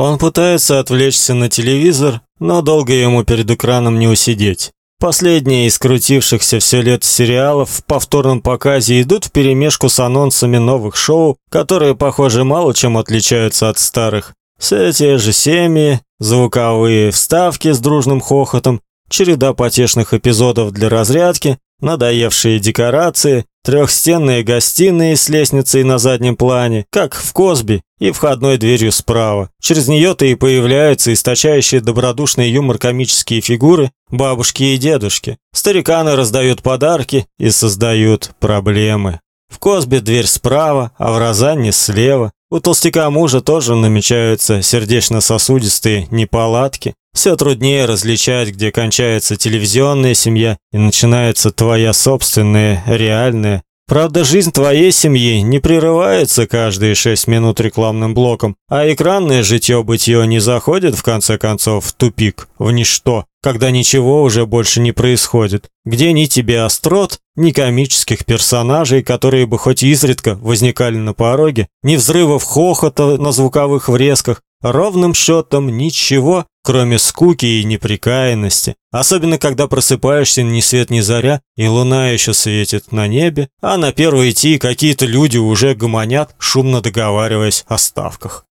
Он пытается отвлечься на телевизор, но долго ему перед экраном не усидеть. Последние из крутившихся все лет сериалов в повторном показе идут вперемешку с анонсами новых шоу, которые, похоже, мало чем отличаются от старых. Все те же семьи, звуковые вставки с дружным хохотом, череда потешных эпизодов для разрядки, надоевшие декорации, трехстенные гостиные с лестницей на заднем плане, как в Косби, и входной дверью справа. Через нее-то и появляются источающие добродушный юмор комические фигуры бабушки и дедушки. Стариканы раздают подарки и создают проблемы. В Косби дверь справа, а в Розанне слева. У толстяка мужа тоже намечаются сердечно-сосудистые неполадки. Все труднее различать, где кончается телевизионная семья и начинается твоя собственная, реальная. Правда, жизнь твоей семьи не прерывается каждые шесть минут рекламным блоком, а экранное житье-бытие не заходит, в конце концов, в тупик, в ничто, когда ничего уже больше не происходит, где ни тебе острот, ни комических персонажей, которые бы хоть изредка возникали на пороге, ни взрывов хохота на звуковых врезках, ровным счетом ничего, кроме скуки и неприкаянности. Особенно когда просыпаешься ни свет ни заря, и луна еще светит на небе, а на первой идти какие-то люди уже гомонят, шумно договариваясь о ставках.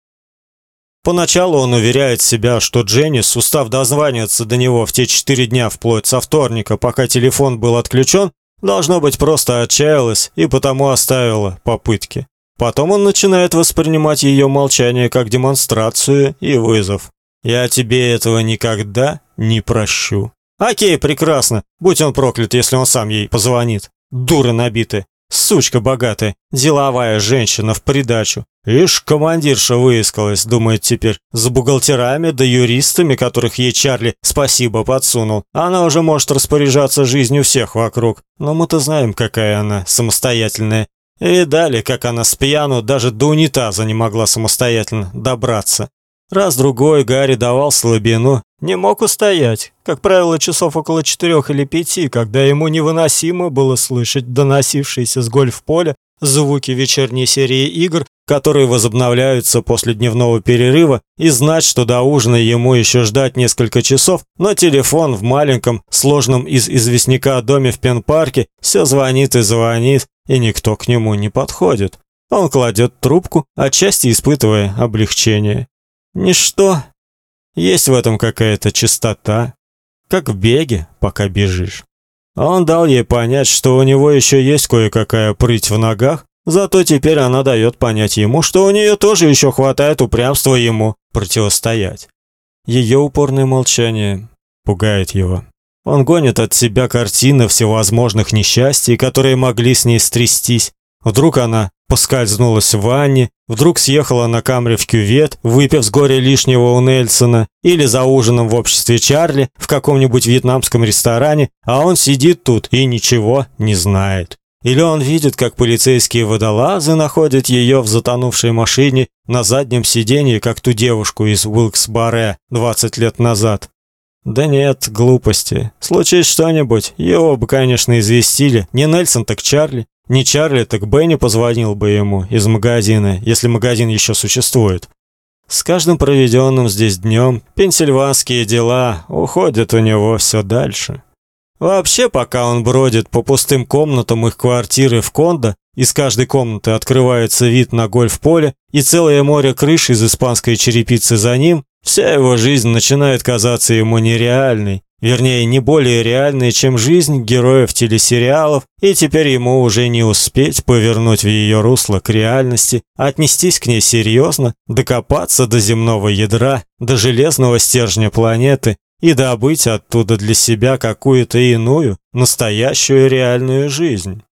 Поначалу он уверяет себя, что Дженнис, устав дозваниваться до него в те четыре дня вплоть со вторника, пока телефон был отключен, должно быть просто отчаялась и потому оставила попытки. Потом он начинает воспринимать ее молчание как демонстрацию и вызов. Я тебе этого никогда не прощу. О'кей, прекрасно. Будь он проклят, если он сам ей позвонит. Дура набитая. Сучка богатая, деловая женщина в придачу. Ишь, командирша выискалась, думает теперь, с бухгалтерами да юристами, которых ей Чарли спасибо подсунул. Она уже может распоряжаться жизнью всех вокруг. Но мы-то знаем, какая она самостоятельная. И далее, как она с пьяну даже до унитаза не могла самостоятельно добраться. Раз-другой Гарри давал слабину, не мог устоять, как правило, часов около четырех или пяти, когда ему невыносимо было слышать доносившиеся с гольф-поля звуки вечерней серии игр, которые возобновляются после дневного перерыва, и знать, что до ужина ему еще ждать несколько часов, но телефон в маленьком, сложном из известняка доме в Пен-парке все звонит и звонит, и никто к нему не подходит. Он кладет трубку, отчасти испытывая облегчение. Ничто. Есть в этом какая-то чистота, как в беге, пока бежишь. Он дал ей понять, что у него еще есть кое-какая прыть в ногах, зато теперь она дает понять ему, что у нее тоже еще хватает упрямства ему противостоять. Ее упорное молчание пугает его. Он гонит от себя картины всевозможных несчастий, которые могли с ней стрястись. Вдруг она поскользнулась в ванне, вдруг съехала на камре в кювет, выпив с горя лишнего у Нельсона, или за ужином в обществе Чарли в каком-нибудь вьетнамском ресторане, а он сидит тут и ничего не знает. Или он видит, как полицейские водолазы находят ее в затонувшей машине на заднем сиденье, как ту девушку из Уилкс-Барре 20 лет назад. Да нет, глупости. Случись что-нибудь, его бы, конечно, известили. Не Нельсон, так Чарли. Не Чарли, так Бенни позвонил бы ему из магазина, если магазин еще существует. С каждым проведенным здесь днем пенсильванские дела уходят у него все дальше. Вообще, пока он бродит по пустым комнатам их квартиры в Кондо, из каждой комнаты открывается вид на гольф-поле и целое море крыш из испанской черепицы за ним, вся его жизнь начинает казаться ему нереальной, вернее, не более реальной, чем жизнь героев телесериалов, и теперь ему уже не успеть повернуть в ее русло к реальности, отнестись к ней серьезно, докопаться до земного ядра, до железного стержня планеты и добыть оттуда для себя какую-то иную, настоящую реальную жизнь.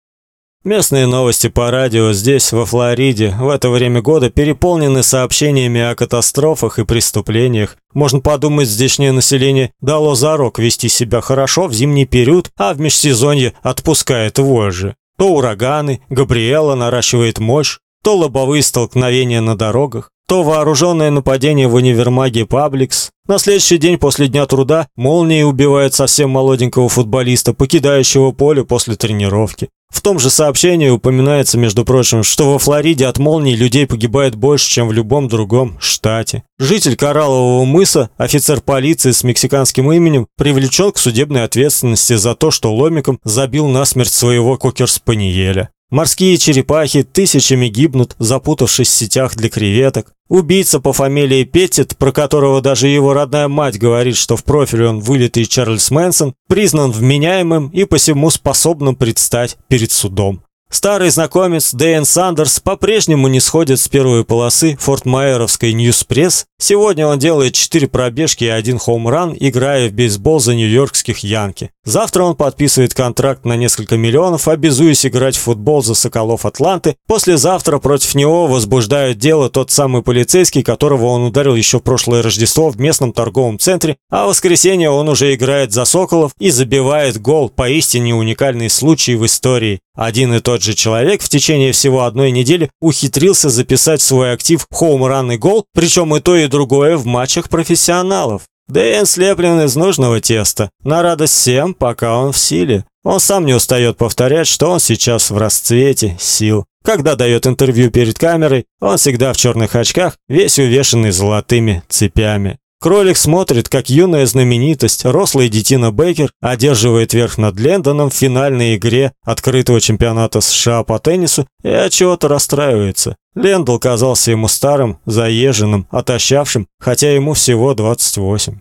Местные новости по радио здесь, во Флориде, в это время года переполнены сообщениями о катастрофах и преступлениях. Можно подумать, здешнее население дало зарок вести себя хорошо в зимний период, а в межсезонье отпускает вожжи. То ураганы, Габриэла наращивает мощь, то лобовые столкновения на дорогах, то вооруженное нападение в универмаге Пабликс. На следующий день после дня труда молнией убивает совсем молоденького футболиста, покидающего поле после тренировки. В том же сообщении упоминается, между прочим, что во Флориде от молний людей погибает больше, чем в любом другом штате. Житель Кораллового мыса, офицер полиции с мексиканским именем, привлечен к судебной ответственности за то, что ломиком забил насмерть своего кокер-спаниеля. Морские черепахи тысячами гибнут, запутавшись в сетях для креветок. Убийца по фамилии Петтит, про которого даже его родная мать говорит, что в профиль он вылитый Чарльз Мэнсон, признан вменяемым и посему способным предстать перед судом. Старый знакомец Дейон Сандерс по-прежнему не сходит с первой полосы фортмайеровской Ньюс-пресс. Сегодня он делает 4 пробежки и один хоум-ран, играя в бейсбол за нью-йоркских Янки. Завтра он подписывает контракт на несколько миллионов, обязуясь играть в футбол за Соколов Атланты. Послезавтра против него возбуждают дело тот самый полицейский, которого он ударил еще в прошлое Рождество в местном торговом центре, а в воскресенье он уже играет за Соколов и забивает гол, поистине уникальный случай в истории. Один и тот же человек в течение всего одной недели ухитрился записать свой актив хоум-ран и гол, причем и то, и другое в матчах профессионалов. Дэйн слеплен из нужного теста, на радость всем, пока он в силе. Он сам не устает повторять, что он сейчас в расцвете сил. Когда дает интервью перед камерой, он всегда в черных очках, весь увешанный золотыми цепями. Кролик смотрит, как юная знаменитость, рослый детина Бейкер, одерживает верх над Лендоном в финальной игре открытого чемпионата США по теннису и от чего-то расстраивается. Лендл казался ему старым, заезженным, отощавшим, хотя ему всего 28.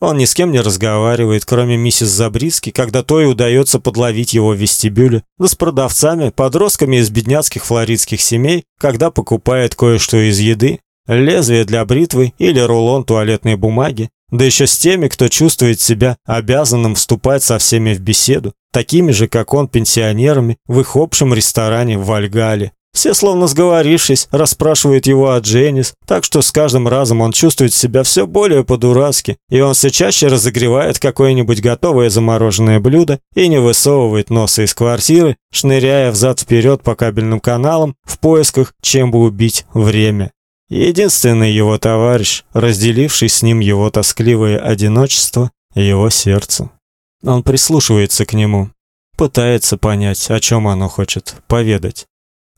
Он ни с кем не разговаривает, кроме миссис Забриски, когда той удается подловить его в вестибюле, да с продавцами, подростками из бедняцких флоридских семей, когда покупает кое-что из еды, лезвие для бритвы или рулон туалетной бумаги, да еще с теми, кто чувствует себя обязанным вступать со всеми в беседу, такими же, как он, пенсионерами в их общем ресторане в Вальгале. Все, словно сговорившись, расспрашивают его о Дженнис, так что с каждым разом он чувствует себя все более по-дурацки, и он все чаще разогревает какое-нибудь готовое замороженное блюдо и не высовывает носа из квартиры, шныряя взад-вперед по кабельным каналам в поисках, чем бы убить время. Единственный его товарищ, разделивший с ним его тоскливое одиночество, его сердце. Он прислушивается к нему, пытается понять, о чем оно хочет поведать.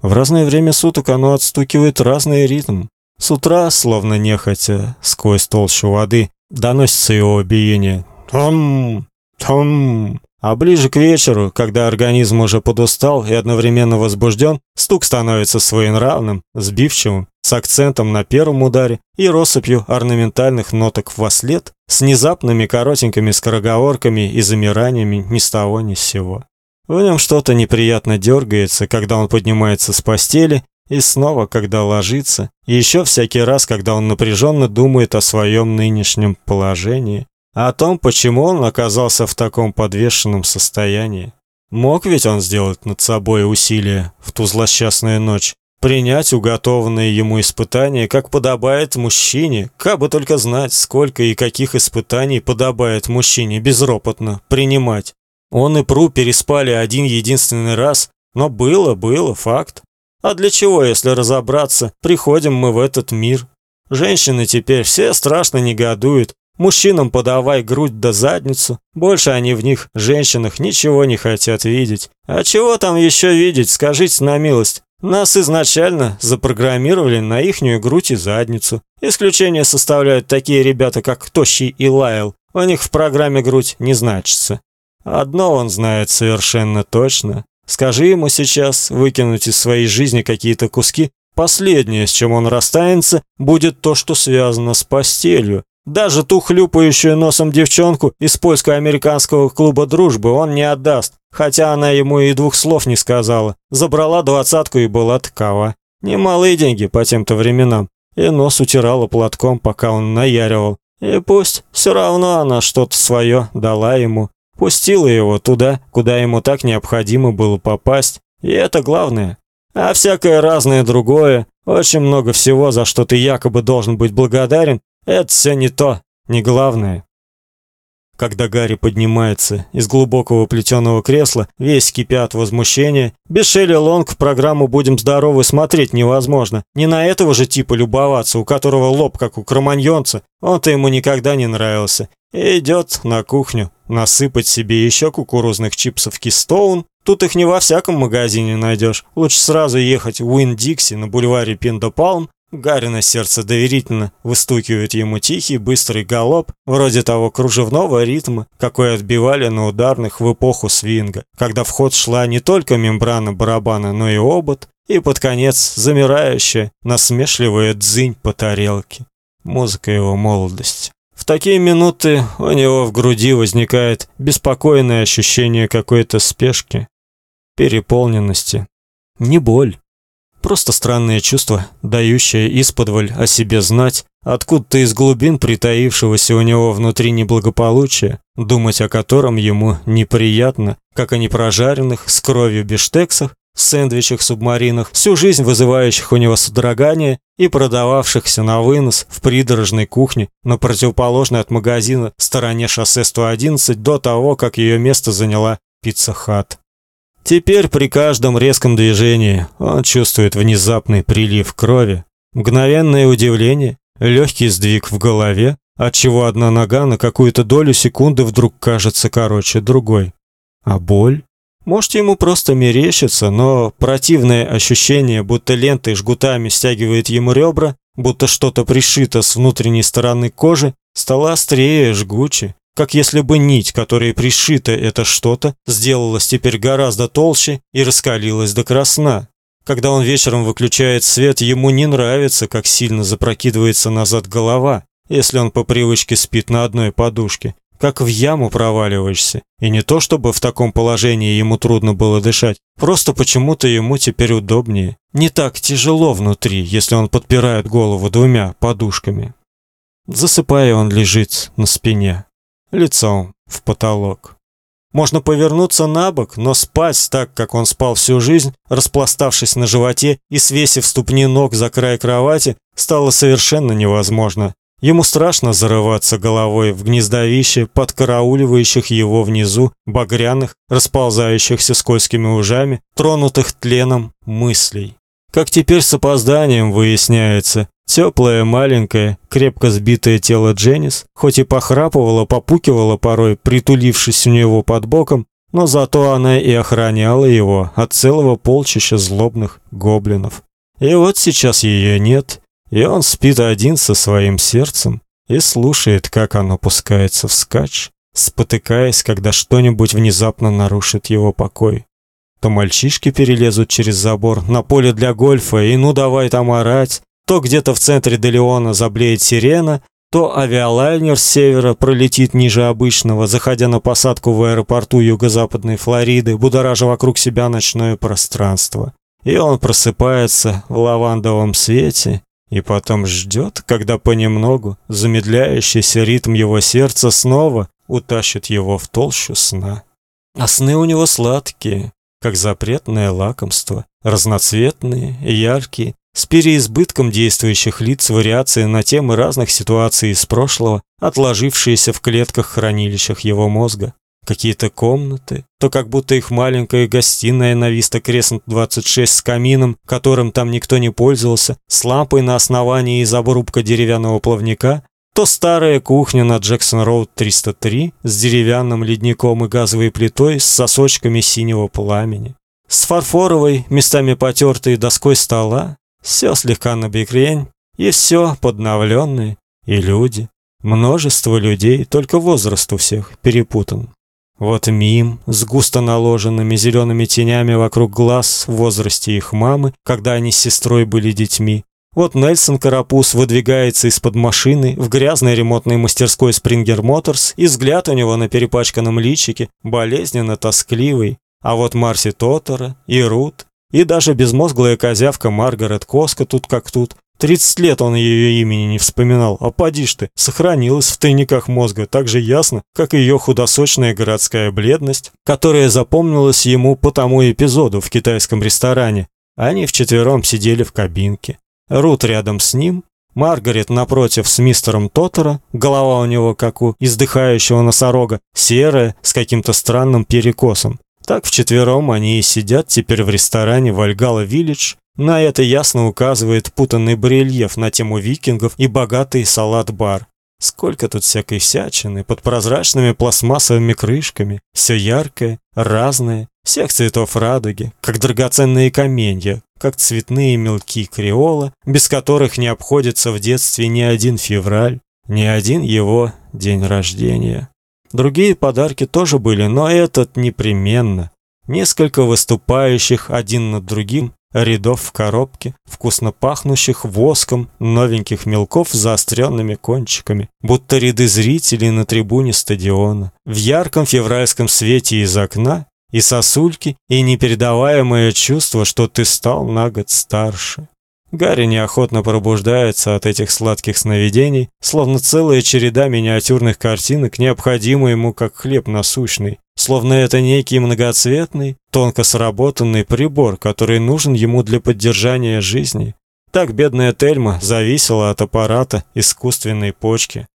В разное время суток оно отстукивает разный ритм. С утра, словно нехотя, сквозь толщу воды, доносится его биение. Том, том, а ближе к вечеру, когда организм уже подустал и одновременно возбужден, стук становится своенравным, сбивчивым, с акцентом на первом ударе и россыпью орнаментальных ноток во след, с внезапными коротенькими скороговорками и замираниями ни с того ни с сего. В нем что-то неприятно дергается, когда он поднимается с постели, и снова, когда ложится, и еще всякий раз, когда он напряженно думает о своем нынешнем положении, о том, почему он оказался в таком подвешенном состоянии. Мог ведь он сделать над собой усилие в ту злосчастную ночь, принять уготованные ему испытания, как подобает мужчине, как бы только знать, сколько и каких испытаний подобает мужчине безропотно принимать. Он и Пру переспали один единственный раз, но было, было, факт. А для чего, если разобраться, приходим мы в этот мир? Женщины теперь все страшно негодуют, Мужчинам подавай грудь да задницу. Больше они в них, женщинах, ничего не хотят видеть. А чего там еще видеть, скажите на милость? Нас изначально запрограммировали на ихнюю грудь и задницу. Исключение составляют такие ребята, как Тощий и Лайл. У них в программе грудь не значится. Одно он знает совершенно точно. Скажи ему сейчас выкинуть из своей жизни какие-то куски, последнее, с чем он расстанется, будет то, что связано с постелью. Даже ту хлюпающую носом девчонку из польско-американского клуба дружбы он не отдаст, хотя она ему и двух слов не сказала. Забрала двадцатку и была такова. Немалые деньги по тем-то временам. И нос утирала платком, пока он наяривал. И пусть, все равно она что-то свое дала ему. Пустила его туда, куда ему так необходимо было попасть. И это главное. А всякое разное другое, очень много всего, за что ты якобы должен быть благодарен, это все не то, не главное. Когда Гарри поднимается из глубокого плетеного кресла, весь кипя от возмущения, без Шелли Лонг программу «Будем здоровы» смотреть невозможно. Не на этого же типа любоваться, у которого лоб как у кроманьонца. Он-то ему никогда не нравился. И идет на кухню насыпать себе еще кукурузных чипсов Кистоун, Тут их не во всяком магазине найдешь. Лучше сразу ехать в Уин-Дикси на бульваре Пиндопалм. Гарина сердце доверительно выстукивает ему тихий, быстрый галоп, вроде того кружевного ритма, какой отбивали на ударных в эпоху свинга, когда в ход шла не только мембрана барабана, но и обод, и под конец замирающая, насмешливая дзынь по тарелке. Музыка его молодости. В такие минуты у него в груди возникает беспокойное ощущение какой-то спешки, переполненности. Не боль, просто странное чувство, дающее исподволь о себе знать, откуда-то из глубин притаившегося у него внутри неблагополучия, думать о котором ему неприятно, как о непрожаренных с кровью бифштексах, сэндвичах-субмаринах, всю жизнь вызывающих у него содрогание и продававшихся на вынос в придорожной кухне на противоположной от магазина стороне шоссе 111 до того, как ее место заняла Pizza Hut. Теперь при каждом резком движении он чувствует внезапный прилив крови, мгновенное удивление, легкий сдвиг в голове, отчего одна нога на какую-то долю секунды вдруг кажется короче другой. А боль? Может, ему просто мерещится, но противное ощущение, будто лентой жгутами стягивает ему ребра, будто что-то пришито с внутренней стороны кожи, стало острее, жгуче, как если бы нить, которой пришито это что-то, сделалась теперь гораздо толще и раскалилась до красна. Когда он вечером выключает свет, ему не нравится, как сильно запрокидывается назад голова, если он по привычке спит на одной подушке, как в яму проваливаешься. И не то чтобы в таком положении ему трудно было дышать, просто почему-то ему теперь удобнее. Не так тяжело внутри, если он подпирает голову двумя подушками. Засыпая, он лежит на спине лицом в потолок. Можно повернуться на бок, но спать так, как он спал всю жизнь, распластавшись на животе и свесив ступни ног за край кровати, стало совершенно невозможно. Ему страшно зарываться головой в гнездовище подкарауливающих его внизу багряных, расползающихся скользкими ужами, тронутых тленом мыслей. Как теперь с опозданием выясняется, теплое, маленькое, крепко сбитое тело Дженнис, хоть и похрапывало, попукивало порой, притулившись у него под боком, но зато она и охраняла его от целого полчища злобных гоблинов. И вот сейчас ее нет, и он спит один со своим сердцем и слушает, как оно пускается вскачь, спотыкаясь, когда что-нибудь внезапно нарушит его покой. То мальчишки перелезут через забор на поле для гольфа и ну давай там орать, то где-то в центре Делеона заблеет сирена, то авиалайнер с севера пролетит ниже обычного, заходя на посадку в аэропорту юго-западной Флориды, будоража вокруг себя ночное пространство. И он просыпается в лавандовом свете и потом ждет, когда понемногу замедляющийся ритм его сердца снова утащит его в толщу сна. А сны у него сладкие, как запретное лакомство, разноцветные, яркие, с переизбытком действующих лиц вариации на темы разных ситуаций из прошлого, отложившиеся в клетках-хранилищах его мозга. Какие-то комнаты, то как будто их маленькая гостиная на Виста Кресент 26 с камином, которым там никто не пользовался, с лампой на основании из обрубка деревянного плавника, то старая кухня на Джексон-Роуд 303 с деревянным ледником и газовой плитой с сосочками синего пламени. С фарфоровой, местами потертой доской стола, все слегка набекрень, и все подновленное, и люди. Множество людей, только возраст у всех перепутан. Вот мим с густо наложенными зелеными тенями вокруг глаз в возрасте их мамы, когда они с сестрой были детьми. Вот Нельсон Карапуз выдвигается из-под машины в грязной ремонтной мастерской Springer Motors, и взгляд у него на перепачканном личике болезненно тоскливый. А вот Марси Тотора и Рут, и даже безмозглая козявка Маргарет Коска тут как тут. Тридцать лет он ее имени не вспоминал, а поди ж ты, сохранилась в тайниках мозга так же ясно, как и ее худосочная городская бледность, которая запомнилась ему по тому эпизоду в китайском ресторане. Они вчетвером сидели в кабинке. Рут рядом с ним, Маргарет напротив с мистером Тоттера, голова у него как у издыхающего носорога, серая, с каким-то странным перекосом. Так вчетвером они и сидят теперь в ресторане Вальгала Виллидж. На это ясно указывает путанный барельеф на тему викингов и богатый салат-бар. Сколько тут всякой всячины под прозрачными пластмассовыми крышками, все яркое, разное, всех цветов радуги, как драгоценные каменья, как цветные мелки креола, без которых не обходится в детстве ни один февраль, ни один его день рождения. Другие подарки тоже были, но этот непременно. Несколько выступающих один над другим рядов в коробке, вкусно пахнущих воском новеньких мелков с заостренными кончиками, будто ряды зрителей на трибуне стадиона. В ярком февральском свете из окна и сосульки, и непередаваемое чувство, что ты стал на год старше. Гарри неохотно пробуждается от этих сладких сновидений, словно целая череда миниатюрных картинок, необходима ему как хлеб насущный, словно это некий многоцветный, тонко сработанный прибор, который нужен ему для поддержания жизни. Так бедная Тельма зависела от аппарата искусственной почки.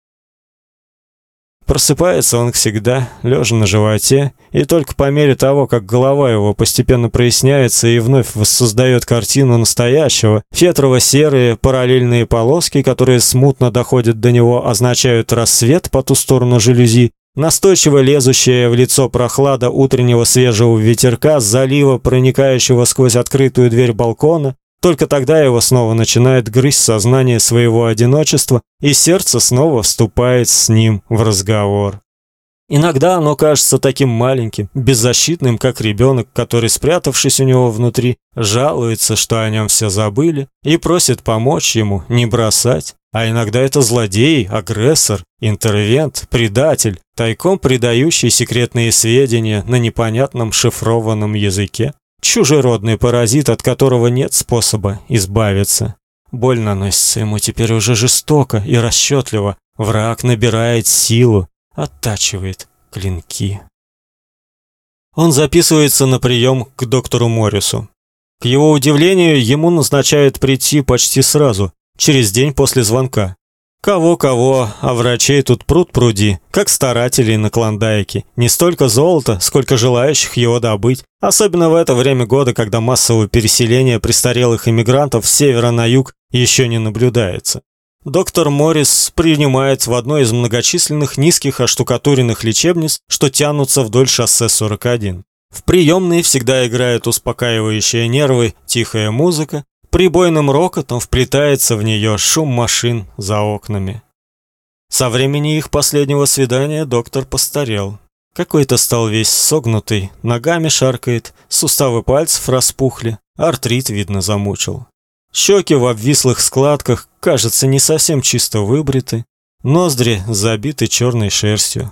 Просыпается он всегда, лежа на животе, и только по мере того, как голова его постепенно проясняется и вновь воссоздает картину настоящего, фетрово-серые параллельные полоски, которые смутно доходят до него, означают рассвет по ту сторону жалюзи, настойчиво лезущая в лицо прохлада утреннего свежего ветерка залива, проникающего сквозь открытую дверь балкона, только тогда его снова начинает грызть сознание своего одиночества, и сердце снова вступает с ним в разговор. Иногда оно кажется таким маленьким, беззащитным, как ребенок, который, спрятавшись у него внутри, жалуется, что о нем все забыли, и просит помочь ему, не бросать. А иногда это злодей, агрессор, интервент, предатель, тайком предающий секретные сведения на непонятном шифрованном языке. Чужеродный паразит, от которого нет способа избавиться. Боль наносится ему теперь уже жестоко и расчетливо. Враг набирает силу, оттачивает клинки. Он записывается на прием к доктору Моррису. К его удивлению, ему назначают прийти почти сразу, через день после звонка. Кого-кого, а врачей тут пруд пруди, как старателей на Клондайке. Не столько золота, сколько желающих его добыть. Особенно в это время года, когда массовое переселение престарелых иммигрантов с севера на юг еще не наблюдается. Доктор Моррис принимает в одной из многочисленных низких оштукатуренных лечебниц, что тянутся вдоль шоссе 41. В приемной всегда играет успокаивающая нервы тихая музыка, Прибойным рокотом вплетается в нее шум машин за окнами. Со времени их последнего свидания доктор постарел. Какой-то стал весь согнутый, ногами шаркает, суставы пальцев распухли, артрит, видно, замучил. Щеки в обвислых складках, кажется, не совсем чисто выбриты, ноздри забиты черной шерстью.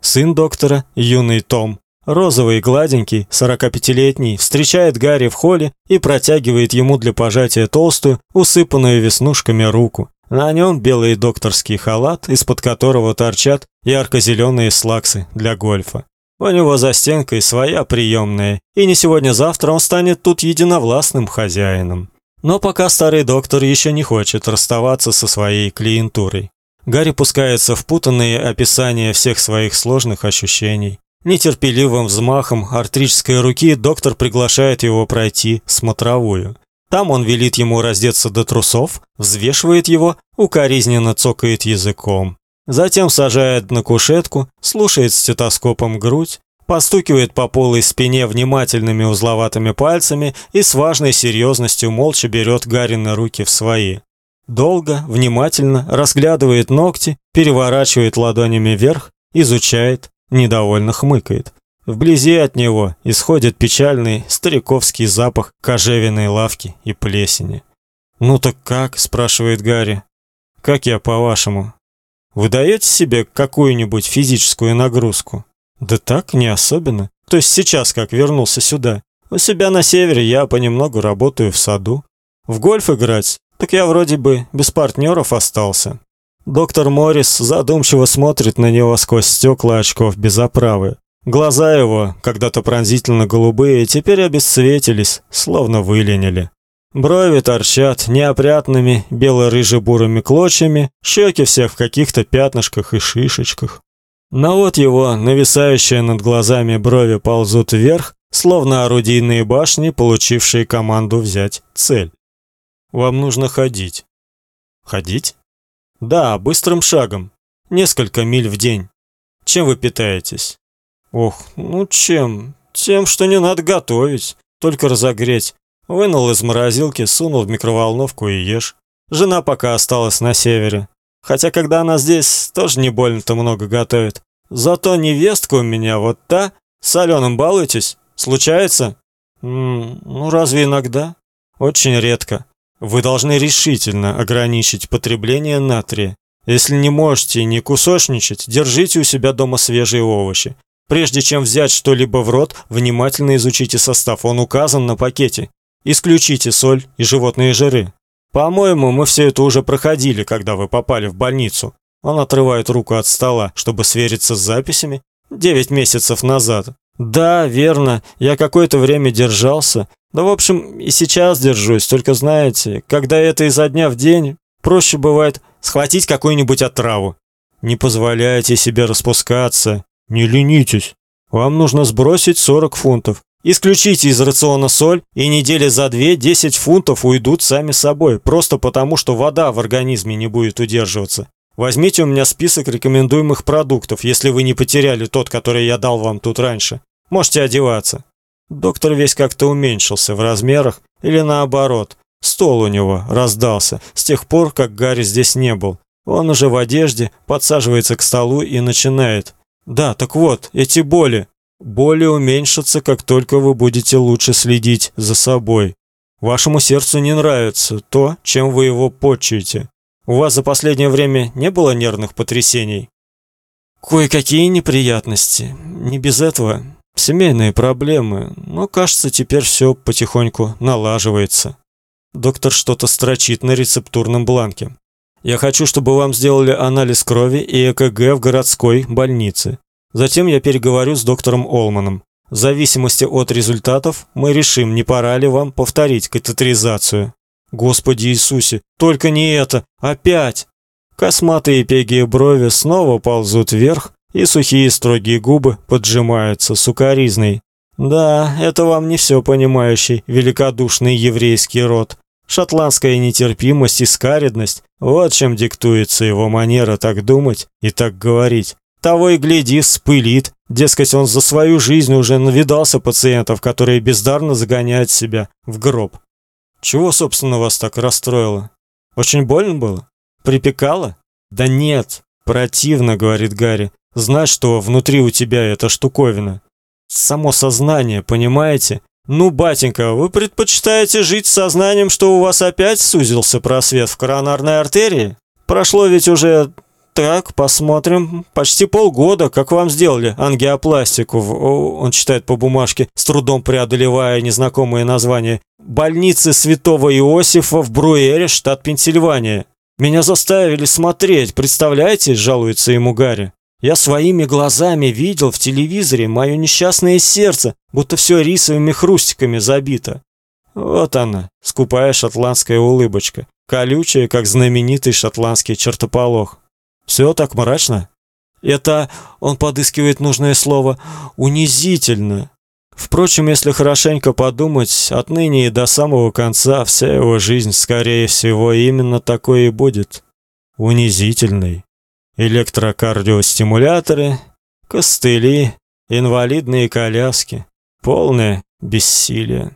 Сын доктора, юный Том, Розовый, гладенький, 45-летний, встречает Гарри в холле и протягивает ему для пожатия толстую, усыпанную веснушками руку. На нем белый докторский халат, из-под которого торчат ярко-зеленые слаксы для гольфа. У него за стенкой своя приемная, и не сегодня-завтра он станет тут единовластным хозяином. Но пока старый доктор еще не хочет расставаться со своей клиентурой. Гарри пускается в путанные описания всех своих сложных ощущений. Нетерпеливым взмахом артрической руки доктор приглашает его пройти смотровую. Там он велит ему раздеться до трусов, взвешивает его, укоризненно цокает языком. Затем сажает на кушетку, слушает стетоскопом грудь, постукивает по полой спине внимательными узловатыми пальцами и с важной серьезностью молча берет Гарина руки в свои. Долго, внимательно разглядывает ногти, переворачивает ладонями вверх, изучает, недовольно хмыкает. Вблизи от него исходит печальный стариковский запах кожевенной лавки и плесени. «Ну так как?» – спрашивает Гарри. «Как я, по-вашему? Вы даете себе какую-нибудь физическую нагрузку?» «Да так, не особенно. То есть сейчас, как вернулся сюда. У себя на севере я понемногу работаю в саду. В гольф играть? Так я вроде бы без партнеров остался. Доктор Моррис задумчиво смотрит на него сквозь стекла очков без оправы. Глаза его, когда-то пронзительно голубые, теперь обесцветились, словно выленили. Брови торчат неопрятными бело-рыже-бурыми клочьями, щеки всех в каких-то пятнышках и шишечках. Но вот его, нависающие над глазами брови ползут вверх, словно орудийные башни, получившие команду взять цель. Вам нужно ходить. Ходить? Да, быстрым шагом. Несколько миль в день. Чем вы питаетесь? Ох, ну чем? Тем, что не надо готовить, только разогреть. Вынул из морозилки, сунул в микроволновку и ешь. Жена пока осталась на севере. Хотя когда она здесь, тоже не больно-то много готовит. Зато невестка у меня вот та. Соленым балуетесь? Случается? М ну, разве иногда? Очень редко. Вы должны решительно ограничить потребление натрия. Если не можете не кусочничать, держите у себя дома свежие овощи. Прежде чем взять что-либо в рот, внимательно изучите состав, он указан на пакете. Исключите соль и животные жиры. По-моему, мы все это уже проходили, когда вы попали в больницу. Он отрывает руку от стола, чтобы свериться с записями. Девять месяцев назад. Да, верно. Я какое-то время держался. Да, в общем, и сейчас держусь. Только знаете, когда это изо дня в день, проще бывает схватить какую-нибудь отраву. Не позволяйте себе распускаться. Не ленитесь. Вам нужно сбросить 40 фунтов. Исключите из рациона соль, и недели за две 10 фунтов уйдут сами собой, просто потому, что вода в организме не будет удерживаться. Возьмите у меня список рекомендуемых продуктов, если вы не потеряли тот, который я дал вам тут раньше. Можете одеваться. Доктор весь как-то уменьшился в размерах или наоборот. Стол у него раздался с тех пор, как Гарри здесь не был. Он уже в одежде, подсаживается к столу и начинает. Да, так вот, эти боли. Боли уменьшатся, как только вы будете лучше следить за собой. Вашему сердцу не нравится то, чем вы его почуете. У вас за последнее время не было нервных потрясений? Кое-какие неприятности. Не без этого. Семейные проблемы. Но, кажется, теперь все потихоньку налаживается. Доктор что-то строчит на рецептурном бланке. Я хочу, чтобы вам сделали анализ крови и ЭКГ в городской больнице. Затем я переговорю с доктором Олманом. В зависимости от результатов мы решим, не пора ли вам повторить катетеризацию. Господи Иисусе, только не это, опять. Косматые пегие брови снова ползут вверх, и сухие строгие губы поджимаются сукаризной. Да, это вам не все понимающий великодушный еврейский род. Шотландская нетерпимость и скаредность вот чем диктуется его манера так думать и так говорить. Того и гляди, спылит. Дескать, он за свою жизнь уже навидался пациентов, которые бездарно загоняют себя в гроб. Чего, собственно, вас так расстроило? Очень больно было? Припекало? Да нет, противно, говорит Гарри. Знать, что внутри у тебя эта штуковина. Само сознание, понимаете? Ну, батенька, вы предпочитаете жить с сознанием, что у вас опять сузился просвет в коронарной артерии? Прошло ведь уже так, посмотрим. Почти полгода, как вам сделали ангиопластику. Он читает по бумажке, с трудом преодолевая незнакомые названия. Больницы Святого Иосифа в Бруэре, штат Пенсильвания. Меня заставили смотреть, представляете, жалуется ему Гарри. Я своими глазами видел в телевизоре мое несчастное сердце, будто все рисовыми хрустиками забито. Вот она, скупая шотландская улыбочка, колючая, как знаменитый шотландский чертополох. Все так мрачно. Это, он подыскивает нужное слово, унизительно. Впрочем, если хорошенько подумать, отныне и до самого конца вся его жизнь, скорее всего, именно такой и будет. Унизительной электрокардиостимуляторы, костыли, инвалидные коляски, полное бессилие.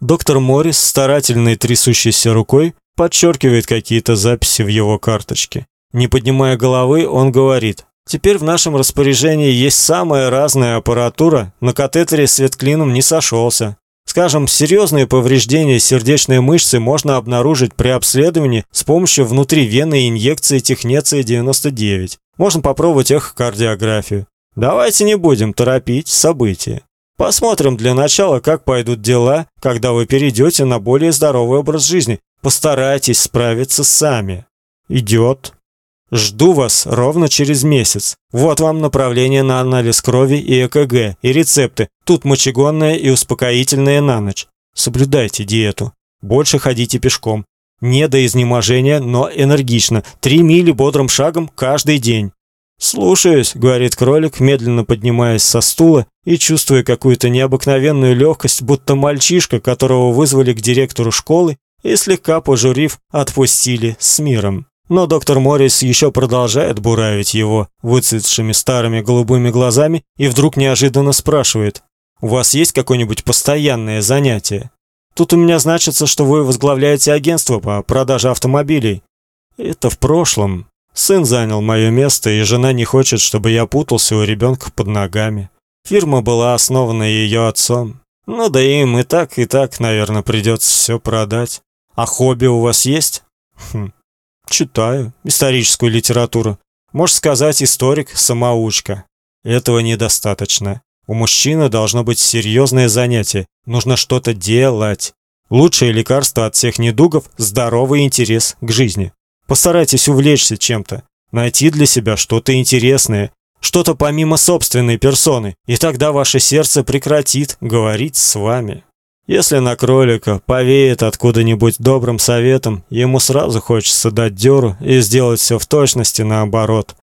Доктор Моррис, старательной трясущейся рукой, подчеркивает какие-то записи в его карточке. Не поднимая головы, он говорит: "Теперь в нашем распоряжении есть самая разная аппаратура, на катетере свет клином не сошелся. Скажем, серьезные повреждения сердечной мышцы можно обнаружить при обследовании с помощью внутривенной инъекции технеция 99. Можно попробовать эхокардиографию. Давайте не будем торопить события. Посмотрим для начала, как пойдут дела, когда вы перейдете на более здоровый образ жизни. Постарайтесь справиться сами. Идет. Жду вас ровно через месяц. Вот вам направление на анализ крови и ЭКГ, и рецепты. Тут мочегонное и успокоительное на ночь. Соблюдайте диету. Больше ходите пешком. Не до изнеможения, но энергично. Три мили бодрым шагом каждый день. «Слушаюсь», — говорит кролик, медленно поднимаясь со стула и чувствуя какую-то необыкновенную легкость, будто мальчишка, которого вызвали к директору школы и слегка пожурив, отпустили с миром. Но доктор Моррис еще продолжает буравить его выцветшими старыми голубыми глазами и вдруг неожиданно спрашивает: У вас есть какое-нибудь постоянное занятие? Тут у меня значится, что вы возглавляете агентство по продаже автомобилей. Это в прошлом. Сын занял мое место, и жена не хочет, чтобы я путался у ребенка под ногами. Фирма была основана ее отцом. Ну да им и так, и так, наверное, придется все продать. А хобби у вас есть? Хм. Читаю историческую литературу. Можно сказать, историк-самоучка. Этого недостаточно. У мужчины должно быть серьезное занятие. Нужно что-то делать. Лучшее лекарство от всех недугов здоровый интерес к жизни. Постарайтесь увлечься чем-то, найти для себя что-то интересное, что-то помимо собственной персоны, и тогда ваше сердце прекратит говорить с вами. Если на кролика повеет откуда-нибудь добрым советом, ему сразу хочется дать дёру и сделать все в точности наоборот.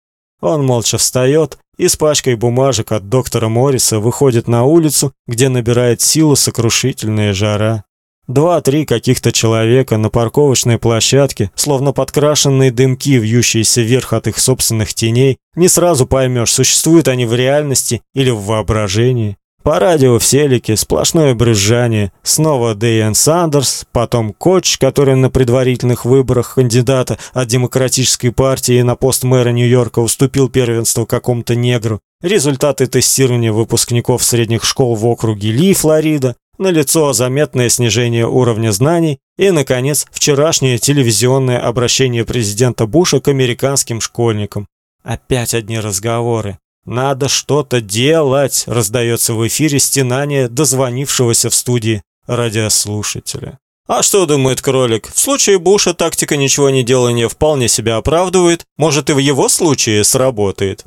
Он молча встает и с пачкой бумажек от доктора Морриса выходит на улицу, где набирает силу сокрушительная жара. Два-три каких-то человека на парковочной площадке, словно подкрашенные дымки, вьющиеся вверх от их собственных теней, не сразу поймешь, существуют они в реальности или в воображении. По радио в Селике сплошное брюзжание. Снова Дейон Сандерс, потом Коч, который на предварительных выборах кандидата от Демократической партии на пост мэра Нью-Йорка уступил первенство какому-то негру. Результаты тестирования выпускников средних школ в округе Ли, Флорида налицо заметное снижение уровня знаний и, наконец, вчерашнее телевизионное обращение президента Буша к американским школьникам. Опять одни разговоры. «Надо что-то делать!» – раздается в эфире стенание дозвонившегося в студии радиослушателя. А что думает кролик? В случае Буша тактика ничего не делания вполне себя оправдывает, может и в его случае сработает.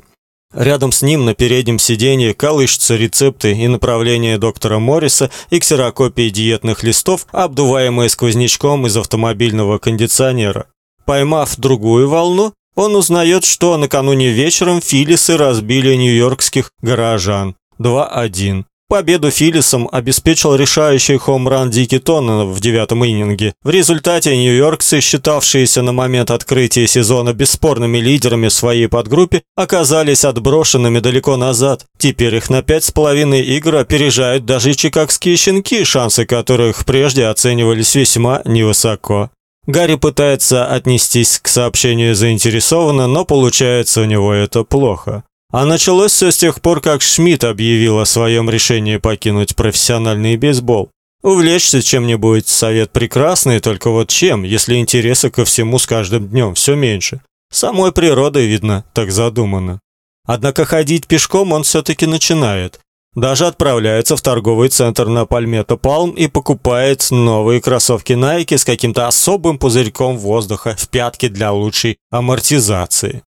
Рядом с ним на переднем сиденье колышутся рецепты и направления доктора Морриса и ксерокопии диетных листов, обдуваемые сквознячком из автомобильного кондиционера. Поймав другую волну, он узнает, что накануне вечером Филлисы разбили нью-йоркских горожан 2-1. Победу Филлисам обеспечил решающий хомран Дики Тоннена в девятом иннинге. В результате нью-йоркцы, считавшиеся на момент открытия сезона бесспорными лидерами своей подгруппе, оказались отброшенными далеко назад. Теперь их на пять с половиной игр опережают даже чикагские щенки, шансы которых прежде оценивались весьма невысоко. Гарри пытается отнестись к сообщению заинтересованно, но получается у него это плохо. А началось все с тех пор, как Шмидт объявил о своем решении покинуть профессиональный бейсбол. Увлечься чем-нибудь совет прекрасный, только вот чем, если интереса ко всему с каждым днем все меньше. Самой природой видно, так задумано. Однако ходить пешком он все-таки начинает. Даже отправляется в торговый центр на Пальмето Палм и покупает новые кроссовки Nike с каким-то особым пузырьком воздуха в пятке для лучшей амортизации.